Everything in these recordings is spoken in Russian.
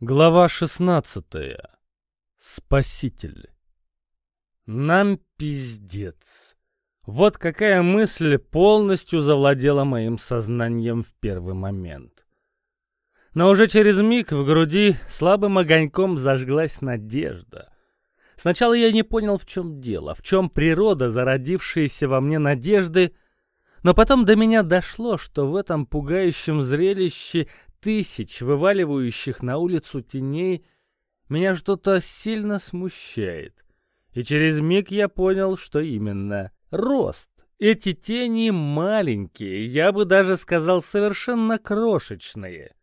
Глава 16. Спаситель. Нам пиздец. Вот какая мысль полностью завладела моим сознанием в первый момент. Но уже через миг в груди слабым огоньком зажглась надежда. Сначала я не понял, в чем дело, в чем природа зародившаяся во мне надежды, но потом до меня дошло, что в этом пугающем зрелище тысяч вываливающих на улицу теней меня что-то сильно смущает. И через миг я понял, что именно. Рост. Эти тени маленькие, я бы даже сказал, совершенно крошечные.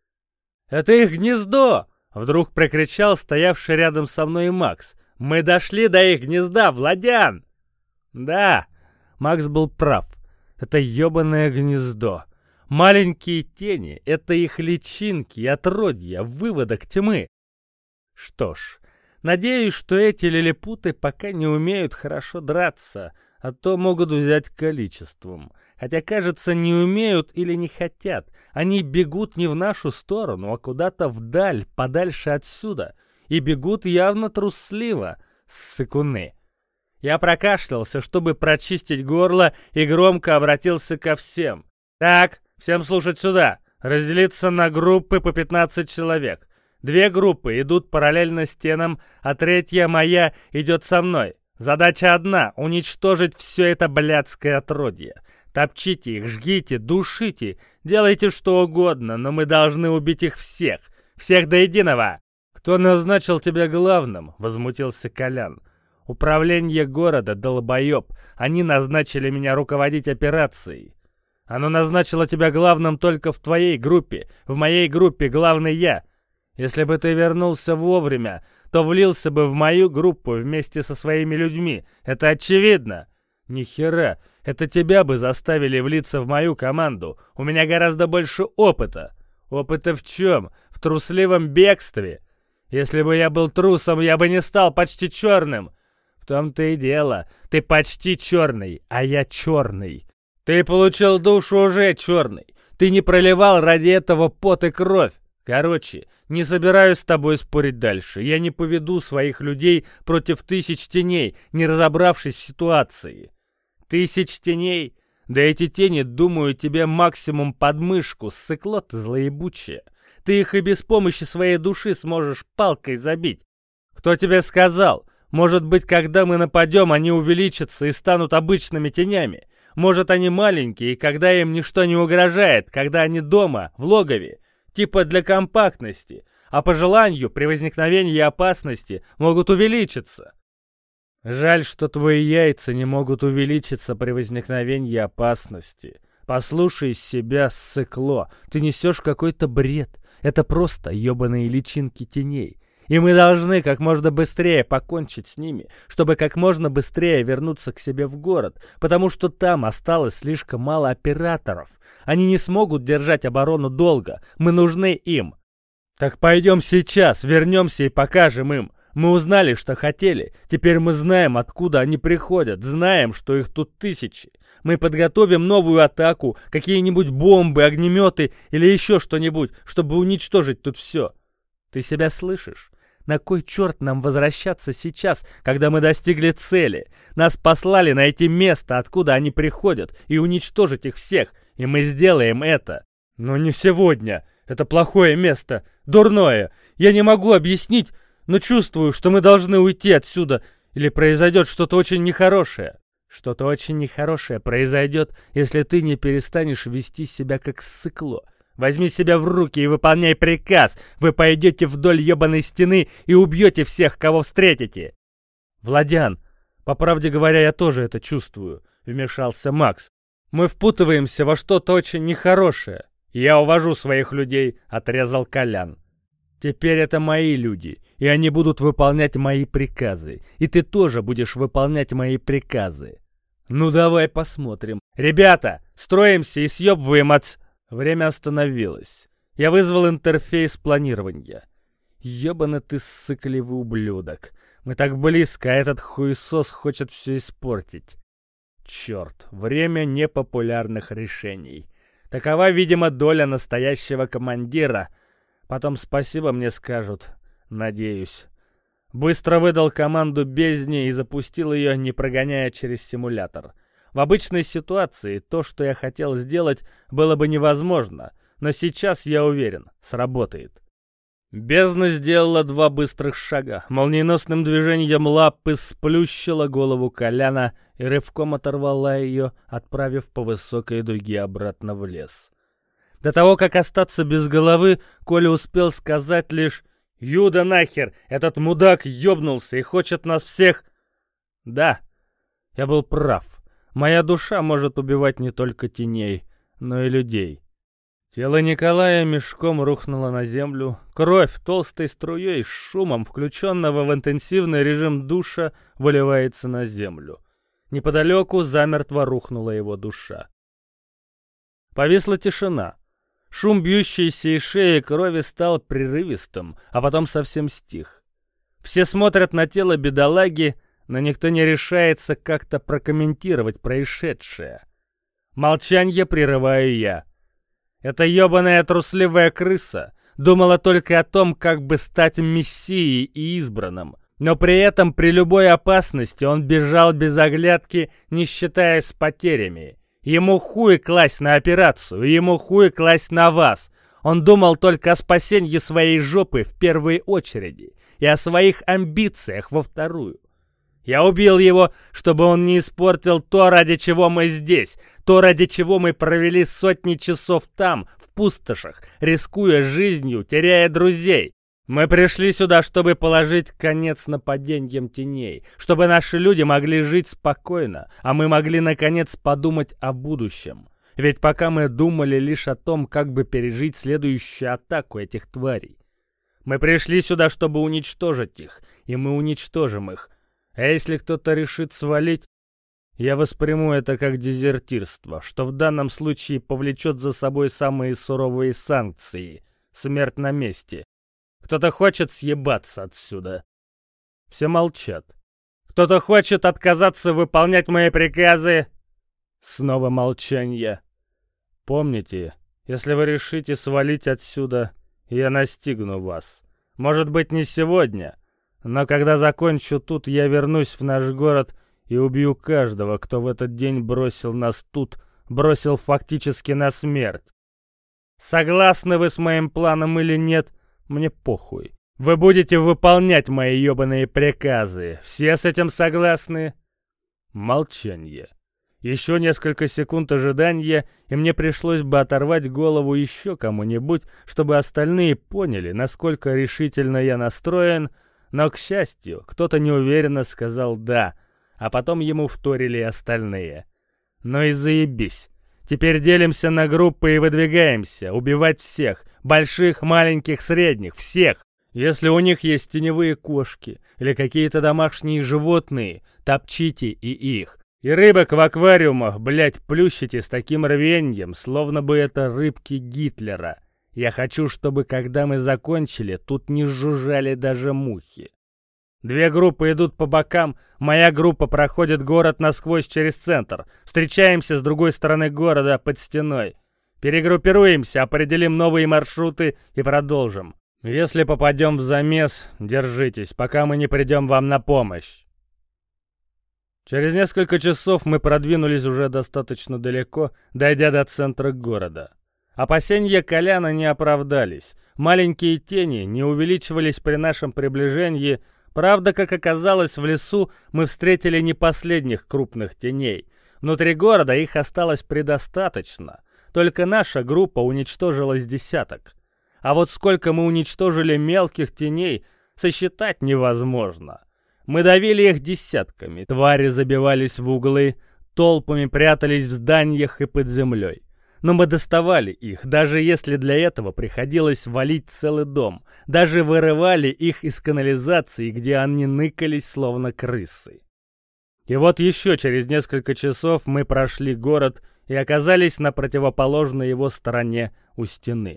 «Это их гнездо!» — вдруг прокричал стоявший рядом со мной Макс. «Мы дошли до их гнезда, Владян!» «Да!» — Макс был прав. «Это ёбаное гнездо!» Маленькие тени — это их личинки, отродья, выводок тьмы. Что ж, надеюсь, что эти лилипуты пока не умеют хорошо драться, а то могут взять количеством. Хотя, кажется, не умеют или не хотят. Они бегут не в нашу сторону, а куда-то вдаль, подальше отсюда. И бегут явно трусливо, ссыкуны. Я прокашлялся, чтобы прочистить горло, и громко обратился ко всем. «Так, Всем слушать сюда. Разделиться на группы по 15 человек. Две группы идут параллельно стенам, а третья моя идет со мной. Задача одна — уничтожить все это блядское отродье. Топчите их, жгите, душите, делайте что угодно, но мы должны убить их всех. Всех до единого. «Кто назначил тебя главным?» — возмутился Колян. «Управление города, долбоеб. Они назначили меня руководить операцией. Оно назначило тебя главным только в твоей группе. В моей группе главный я. Если бы ты вернулся вовремя, то влился бы в мою группу вместе со своими людьми. Это очевидно. Ни хера. Это тебя бы заставили влиться в мою команду. У меня гораздо больше опыта. Опыта в чем? В трусливом бегстве. Если бы я был трусом, я бы не стал почти черным. В том-то и дело. Ты почти черный, а я черный. Ты получил душу уже черный. Ты не проливал ради этого пот и кровь. Короче, не собираюсь с тобой спорить дальше. Я не поведу своих людей против тысяч теней, не разобравшись в ситуации. Тысяч теней? Да эти тени, думаю, тебе максимум подмышку, сыкло ты злоебучее. Ты их и без помощи своей души сможешь палкой забить. Кто тебе сказал? Может быть, когда мы нападем, они увеличатся и станут обычными тенями. Может, они маленькие, когда им ничто не угрожает, когда они дома, в логове, типа для компактности, а по желанию при возникновении опасности могут увеличиться. Жаль, что твои яйца не могут увеличиться при возникновении опасности. Послушай себя, сыкло, ты несешь какой-то бред. Это просто ебаные личинки теней. И мы должны как можно быстрее покончить с ними, чтобы как можно быстрее вернуться к себе в город, потому что там осталось слишком мало операторов. Они не смогут держать оборону долго, мы нужны им. Так пойдем сейчас, вернемся и покажем им. Мы узнали, что хотели. Теперь мы знаем, откуда они приходят. Знаем, что их тут тысячи. Мы подготовим новую атаку, какие-нибудь бомбы, огнеметы или еще что-нибудь, чтобы уничтожить тут все. Ты себя слышишь? На кой черт нам возвращаться сейчас, когда мы достигли цели? Нас послали найти место, откуда они приходят, и уничтожить их всех, и мы сделаем это. Но не сегодня. Это плохое место, дурное. Я не могу объяснить, но чувствую, что мы должны уйти отсюда, или произойдет что-то очень нехорошее. Что-то очень нехорошее произойдет, если ты не перестанешь вести себя как сыкло. Возьми себя в руки и выполняй приказ. Вы пойдете вдоль ебаной стены и убьете всех, кого встретите. Владян, по правде говоря, я тоже это чувствую, вмешался Макс. Мы впутываемся во что-то очень нехорошее. Я увожу своих людей, отрезал Колян. Теперь это мои люди, и они будут выполнять мои приказы. И ты тоже будешь выполнять мои приказы. Ну давай посмотрим. Ребята, строимся и съебываем от... Время остановилось. Я вызвал интерфейс планирования. Ёбаный ты сыкливый ублюдок. Мы так близко, а этот хуесос хочет все испортить. Черт, время непопулярных решений. Такова, видимо, доля настоящего командира. Потом спасибо мне скажут, надеюсь. Быстро выдал команду бездне и запустил ее, не прогоняя через симулятор. В обычной ситуации то, что я хотел сделать, было бы невозможно, но сейчас я уверен, сработает. Бездна сделала два быстрых шага, молниеносным движением лапы сплющила голову Коляна и рывком оторвала ее, отправив по высокой дуге обратно в лес. До того, как остаться без головы, Коля успел сказать лишь «Юда нахер! Этот мудак ёбнулся и хочет нас всех...» Да, я был прав. Моя душа может убивать не только теней, но и людей. Тело Николая мешком рухнуло на землю. Кровь толстой струей с шумом, включенного в интенсивный режим душа, выливается на землю. Неподалеку замертво рухнула его душа. Повисла тишина. Шум бьющейся из шеи крови стал прерывистым, а потом совсем стих. Все смотрят на тело бедолаги, но никто не решается как-то прокомментировать происшедшее. Молчанье прерываю я. Эта ёбаная трусливая крыса думала только о том, как бы стать мессией и избранным. Но при этом при любой опасности он бежал без оглядки, не считаясь потерями. Ему хуй класть на операцию, ему хуй класть на вас. Он думал только о спасении своей жопы в первой очереди и о своих амбициях во вторую. Я убил его, чтобы он не испортил то, ради чего мы здесь, то, ради чего мы провели сотни часов там, в пустошах, рискуя жизнью, теряя друзей. Мы пришли сюда, чтобы положить конец нападениям теней, чтобы наши люди могли жить спокойно, а мы могли, наконец, подумать о будущем. Ведь пока мы думали лишь о том, как бы пережить следующую атаку этих тварей. Мы пришли сюда, чтобы уничтожить их, и мы уничтожим их, а если кто-то решит свалить, я восприму это как дезертирство, что в данном случае повлечет за собой самые суровые санкции — смерть на месте. Кто-то хочет съебаться отсюда. Все молчат. Кто-то хочет отказаться выполнять мои приказы. Снова молчание. Помните, если вы решите свалить отсюда, я настигну вас. Может быть, не сегодня, но когда закончу тут, я вернусь в наш город и убью каждого, кто в этот день бросил нас тут, бросил фактически на смерть. Согласны вы с моим планом или нет, мне похуй. Вы будете выполнять мои ёбаные приказы. Все с этим согласны? Молчание. Еще несколько секунд ожидания, и мне пришлось бы оторвать голову еще кому-нибудь, чтобы остальные поняли, насколько решительно я настроен — но, к счастью, кто-то неуверенно сказал «да», а потом ему вторили остальные. Ну и заебись. Теперь делимся на группы и выдвигаемся, убивать всех, больших, маленьких, средних, всех. Если у них есть теневые кошки или какие-то домашние животные, топчите и их. И рыбок в аквариумах, блять, плющите с таким рвеньем, словно бы это рыбки Гитлера. Я хочу, чтобы, когда мы закончили, тут не жужжали даже мухи. Две группы идут по бокам, моя группа проходит город насквозь через центр. Встречаемся с другой стороны города, под стеной. Перегруппируемся, определим новые маршруты и продолжим. Если попадем в замес, держитесь, пока мы не придем вам на помощь. Через несколько часов мы продвинулись уже достаточно далеко, дойдя до центра города. Опасения Коляна не оправдались. Маленькие тени не увеличивались при нашем приближении. Правда, как оказалось, в лесу мы встретили не последних крупных теней. Внутри города их осталось предостаточно. Только наша группа уничтожила с десяток. А вот сколько мы уничтожили мелких теней, сосчитать невозможно. Мы давили их десятками. Твари забивались в углы, толпами прятались в зданиях и под землей. Но мы доставали их, даже если для этого приходилось валить целый дом. Даже вырывали их из канализации, где они ныкались, словно крысы. И вот еще через несколько часов мы прошли город и оказались на противоположной его стороне у стены.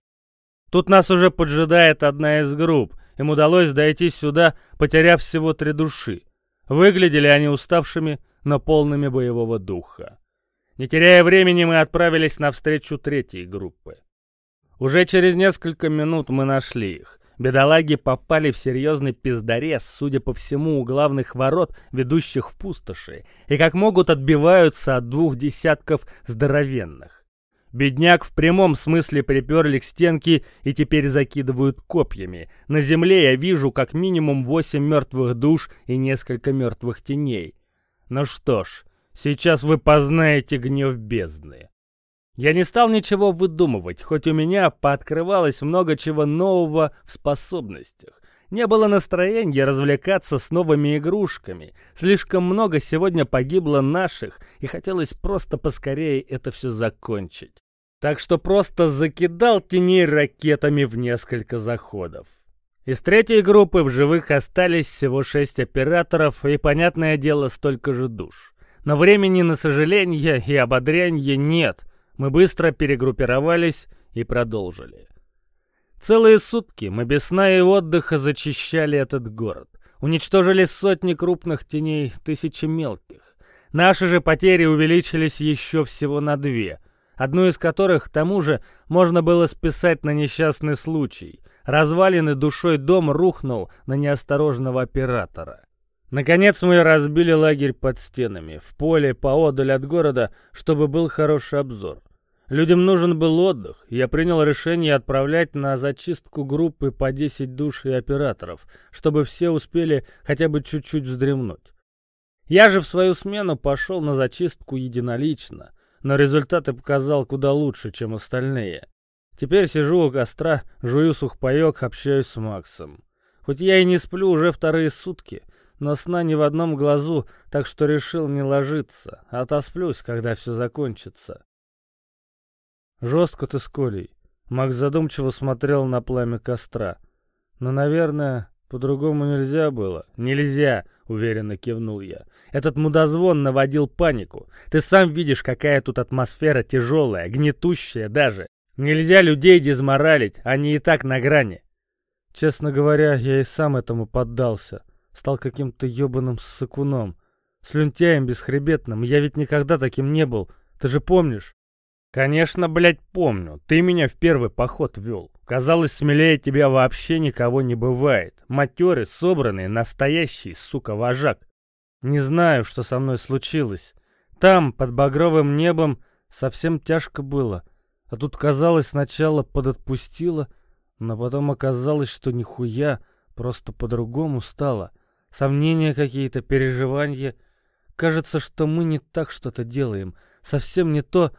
Тут нас уже поджидает одна из групп. Им удалось дойти сюда, потеряв всего три души. Выглядели они уставшими, но полными боевого духа. Не теряя времени, мы отправились навстречу третьей группы. Уже через несколько минут мы нашли их. Бедолаги попали в серьезный пиздарез, судя по всему, у главных ворот, ведущих в пустоши, и как могут отбиваются от двух десятков здоровенных. Бедняк в прямом смысле приперли к стенке и теперь закидывают копьями. На земле я вижу как минимум восемь мертвых душ и несколько мертвых теней. Ну что ж, сейчас вы познаете гнев бездны. Я не стал ничего выдумывать, хоть у меня пооткрывалось много чего нового в способностях. Не было настроения развлекаться с новыми игрушками. Слишком много сегодня погибло наших, и хотелось просто поскорее это все закончить. Так что просто закидал теней ракетами в несколько заходов. Из третьей группы в живых остались всего шесть операторов и, понятное дело, столько же душ. Но времени на сожаление и ободряние нет, мы быстро перегруппировались и продолжили. Целые сутки мы без сна и отдыха зачищали этот город. Уничтожили сотни крупных теней, тысячи мелких. Наши же потери увеличились еще всего на две, одну из которых, к тому же, можно было списать на несчастный случай. Разваленный душой дом рухнул на неосторожного оператора. Наконец мы разбили лагерь под стенами, в поле поодаль от города, чтобы был хороший обзор. Людям нужен был отдых, я принял решение отправлять на зачистку группы по 10 душ и операторов, чтобы все успели хотя бы чуть-чуть вздремнуть. Я же в свою смену пошел на зачистку единолично, но результаты показал куда лучше, чем остальные. Теперь сижу у костра, жую сухпайок, общаюсь с Максом. Хоть я и не сплю уже вторые сутки, но сна ни в одном глазу, так что решил не ложиться, отосплюсь, когда все закончится. Жестко ты с Колей. Макс задумчиво смотрел на пламя костра. Но, наверное, по-другому нельзя было. Нельзя, уверенно кивнул я. Этот мудозвон наводил панику. Ты сам видишь, какая тут атмосфера тяжелая, гнетущая даже. Нельзя людей дезморалить, они и так на грани. Честно говоря, я и сам этому поддался. Стал каким-то ебаным сыкуном. Слюнтяем бесхребетным. Я ведь никогда таким не был. Ты же помнишь? «Конечно, блядь, помню. Ты меня в первый поход вел. Казалось, смелее тебя вообще никого не бывает. Матерый, собранный, настоящий, сука, вожак. Не знаю, что со мной случилось. Там, под багровым небом, совсем тяжко было. А тут, казалось, сначала подотпустило, но потом оказалось, что нихуя, просто по-другому стало. Сомнения какие-то, переживания. Кажется, что мы не так что-то делаем. Совсем не то,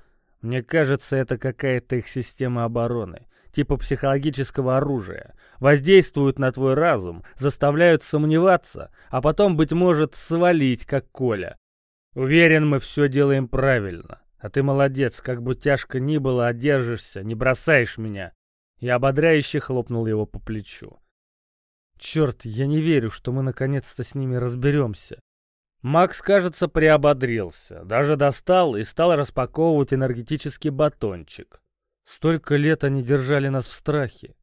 мне кажется, это какая-то их система обороны, типа психологического оружия. Воздействуют на твой разум, заставляют сомневаться, а потом, быть может, свалить, как Коля. Уверен, мы все делаем правильно. А ты молодец, как бы тяжко ни было, одержишься, не бросаешь меня. Я ободряюще хлопнул его по плечу. Черт, я не верю, что мы наконец-то с ними разберемся. Макс, кажется, приободрился, даже достал и стал распаковывать энергетический батончик. Столько лет они держали нас в страхе.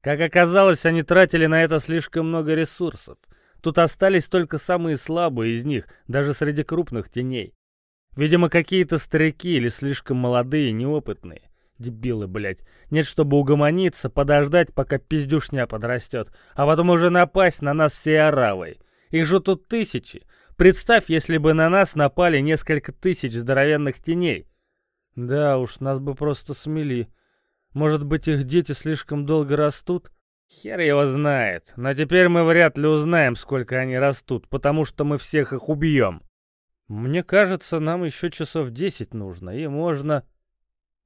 Как оказалось, они тратили на это слишком много ресурсов. Тут остались только самые слабые из них, даже среди крупных теней. Видимо, какие-то старики или слишком молодые, неопытные. Дебилы, блядь. Нет, чтобы угомониться, подождать, пока пиздюшня подрастет, а потом уже напасть на нас всей оравой. Их же тут тысячи. Представь, если бы на нас напали несколько тысяч здоровенных теней. Да уж, нас бы просто смели. Может быть, их дети слишком долго растут? Хер его знает. Но теперь мы вряд ли узнаем, сколько они растут, потому что мы всех их убьем. Мне кажется, нам еще часов десять нужно, и можно...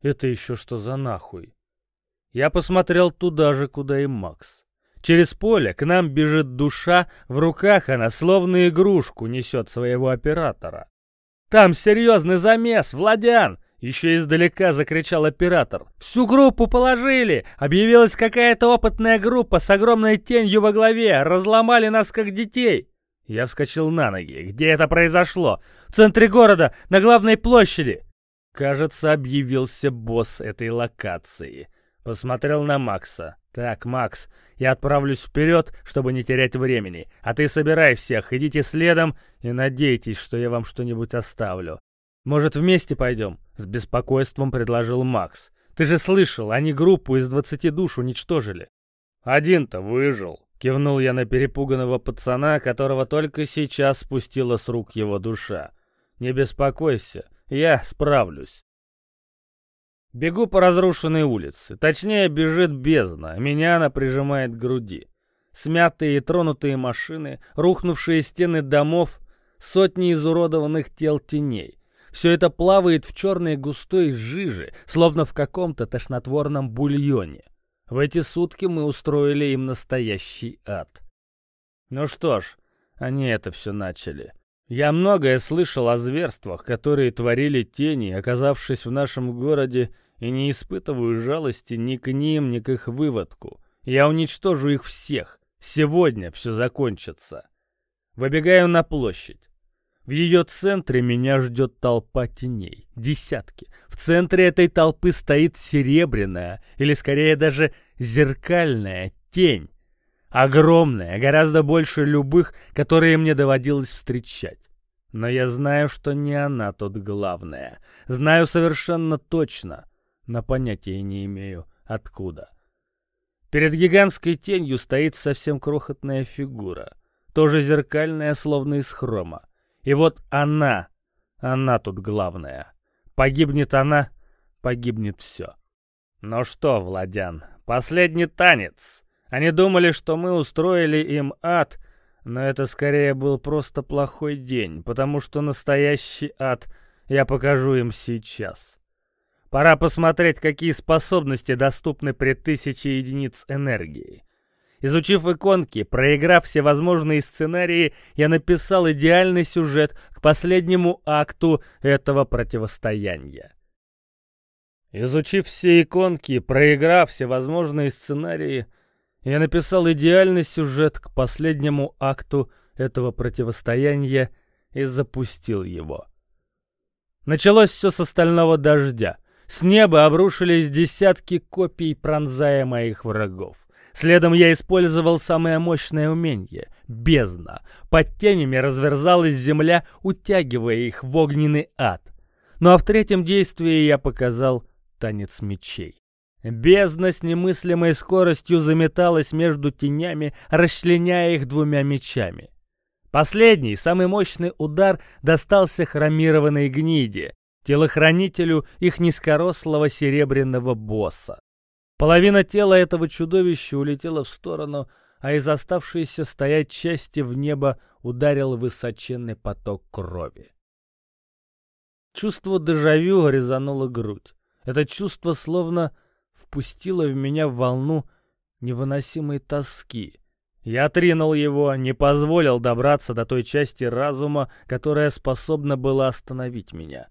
Это еще что за нахуй? Я посмотрел туда же, куда и Макс. Через поле к нам бежит душа, в руках она словно игрушку несет своего оператора. «Там серьезный замес, Владян!» Еще издалека закричал оператор. «Всю группу положили! Объявилась какая-то опытная группа с огромной тенью во главе! Разломали нас как детей!» Я вскочил на ноги. «Где это произошло?» «В центре города, на главной площади!» Кажется, объявился босс этой локации. Посмотрел на Макса. «Так, Макс, я отправлюсь вперед, чтобы не терять времени, а ты собирай всех, идите следом и надейтесь, что я вам что-нибудь оставлю. Может, вместе пойдем?» — с беспокойством предложил Макс. Ты же слышал, они группу из двадцати душ уничтожили. Один-то выжил. Кивнул я на перепуганного пацана, которого только сейчас спустила с рук его душа. Не беспокойся, я справлюсь. Бегу по разрушенной улице. Точнее, бежит бездна. Меня она прижимает к груди. Смятые и тронутые машины, рухнувшие стены домов, сотни изуродованных тел теней. Все это плавает в черной густой жиже, словно в каком-то тошнотворном бульоне. В эти сутки мы устроили им настоящий ад. Ну что ж, они это все начали. Я многое слышал о зверствах, которые творили тени, оказавшись в нашем городе, и не испытываю жалости ни к ним, ни к их выводку. Я уничтожу их всех. Сегодня все закончится. Выбегаю на площадь. В ее центре меня ждет толпа теней. Десятки. В центре этой толпы стоит серебряная, или скорее даже зеркальная тень. Огромная, гораздо больше любых, которые мне доводилось встречать. Но я знаю, что не она тут главная. Знаю совершенно точно, но понятия не имею, откуда. Перед гигантской тенью стоит совсем крохотная фигура, тоже зеркальная, словно из хрома. И вот она, она тут главная. Погибнет она, погибнет все. Ну что, Владян, последний танец. Они думали, что мы устроили им ад, но это скорее был просто плохой день, потому что настоящий ад я покажу им сейчас. Пора посмотреть, какие способности доступны при тысяче единиц энергии. Изучив иконки, проиграв все возможные сценарии, я написал идеальный сюжет к последнему акту этого противостояния. Изучив все иконки, проиграв все возможные сценарии, я написал идеальный сюжет к последнему акту этого противостояния и запустил его. Началось все с остального дождя. С неба обрушились десятки копий, пронзая моих врагов. Следом я использовал самое мощное умение — бездна. Под тенями разверзалась земля, утягивая их в огненный ад. Ну а в третьем действии я показал танец мечей. Бездна с немыслимой скоростью заметалась между тенями, расчленяя их двумя мечами. Последний, самый мощный удар достался хромированной гниде, телохранителю их низкорослого серебряного босса. Половина тела этого чудовища улетела в сторону, а из оставшейся стоять части в небо ударил высоченный поток крови. Чувство дежавю резануло грудь. Это чувство словно впустило в меня волну невыносимой тоски. Я отринул его, не позволил добраться до той части разума, которая способна была остановить меня.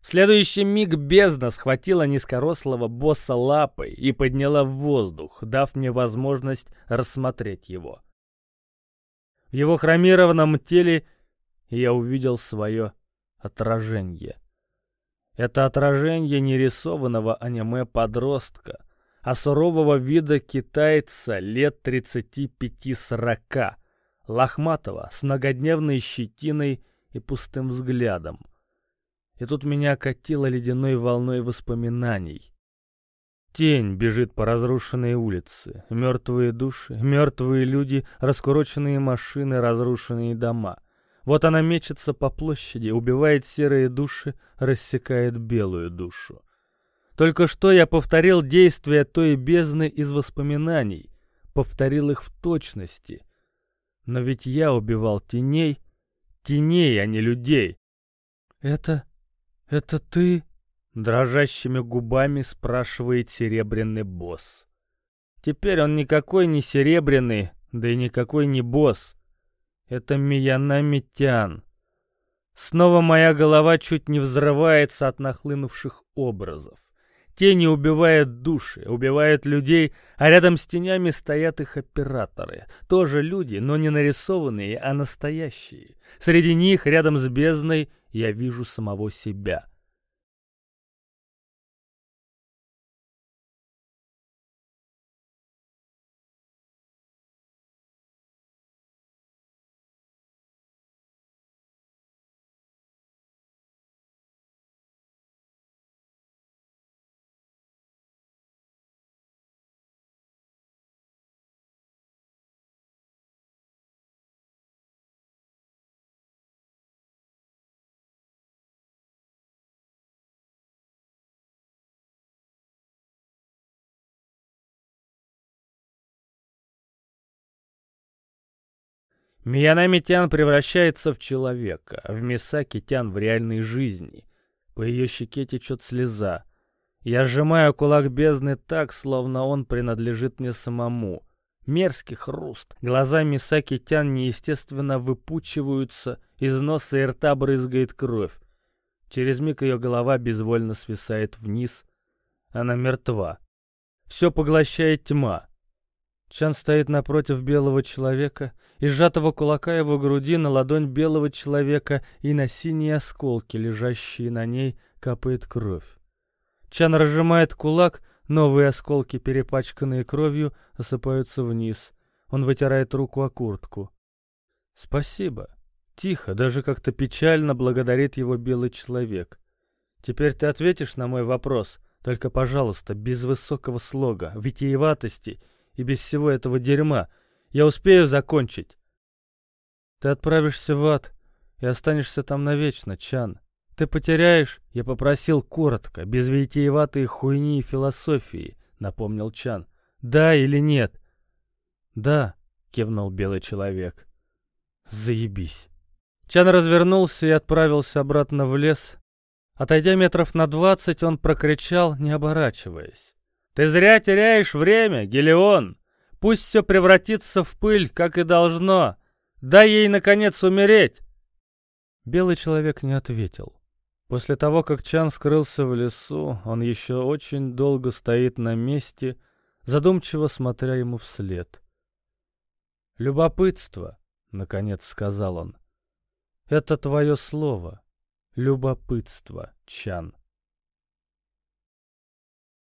В следующий миг бездна схватила низкорослого босса лапой и подняла в воздух, дав мне возможность рассмотреть его. В его хромированном теле я увидел свое отражение. Это отражение нерисованного аниме-подростка, а сурового вида китайца лет 35-40, лохматого, с многодневной щетиной и пустым взглядом. И тут меня окатило ледяной волной воспоминаний. Тень бежит по разрушенной улице. Мертвые души, мертвые люди, раскуроченные машины, разрушенные дома. Вот она мечется по площади, убивает серые души, рассекает белую душу. Только что я повторил действия той бездны из воспоминаний, повторил их в точности. Но ведь я убивал теней, теней, а не людей. «Это... это ты?» Дрожащими губами спрашивает серебряный босс. Теперь он никакой не серебряный, да и никакой не босс. Это Миянамитян. Снова моя голова чуть не взрывается от нахлынувших образов. Тени убивают души, убивают людей, а рядом с тенями стоят их операторы. Тоже люди, но не нарисованные, а настоящие. Среди них, рядом с бездной, я вижу самого себя. Миянами Тян превращается в человека, а в Мисаки Тян в реальной жизни. По ее щеке течет слеза. Я сжимаю кулак бездны так, словно он принадлежит мне самому. Мерзкий хруст. Глаза Мисаки Тян неестественно выпучиваются, из носа и рта брызгает кровь. Через миг ее голова безвольно свисает вниз. Она мертва. Все поглощает тьма. Чан стоит напротив белого человека, и сжатого кулака его груди на ладонь белого человека и на синие осколки, лежащие на ней, капает кровь. Чан разжимает кулак, новые осколки, перепачканные кровью, осыпаются вниз. Он вытирает руку о куртку. «Спасибо». Тихо, даже как-то печально благодарит его белый человек. «Теперь ты ответишь на мой вопрос, только, пожалуйста, без высокого слога, витиеватости и без всего этого дерьма. Я успею закончить. Ты отправишься в ад и останешься там навечно, Чан. Ты потеряешь, я попросил коротко, без витиеватой хуйни и философии, напомнил Чан. Да или нет? Да, кивнул белый человек. Заебись. Чан развернулся и отправился обратно в лес. Отойдя метров на двадцать, он прокричал, не оборачиваясь. Ты зря теряешь время, Гелион. Пусть все превратится в пыль, как и должно. Дай ей, наконец, умереть. Белый человек не ответил. После того, как Чан скрылся в лесу, он еще очень долго стоит на месте, задумчиво смотря ему вслед. «Любопытство», — наконец сказал он. «Это твое слово. Любопытство, Чан».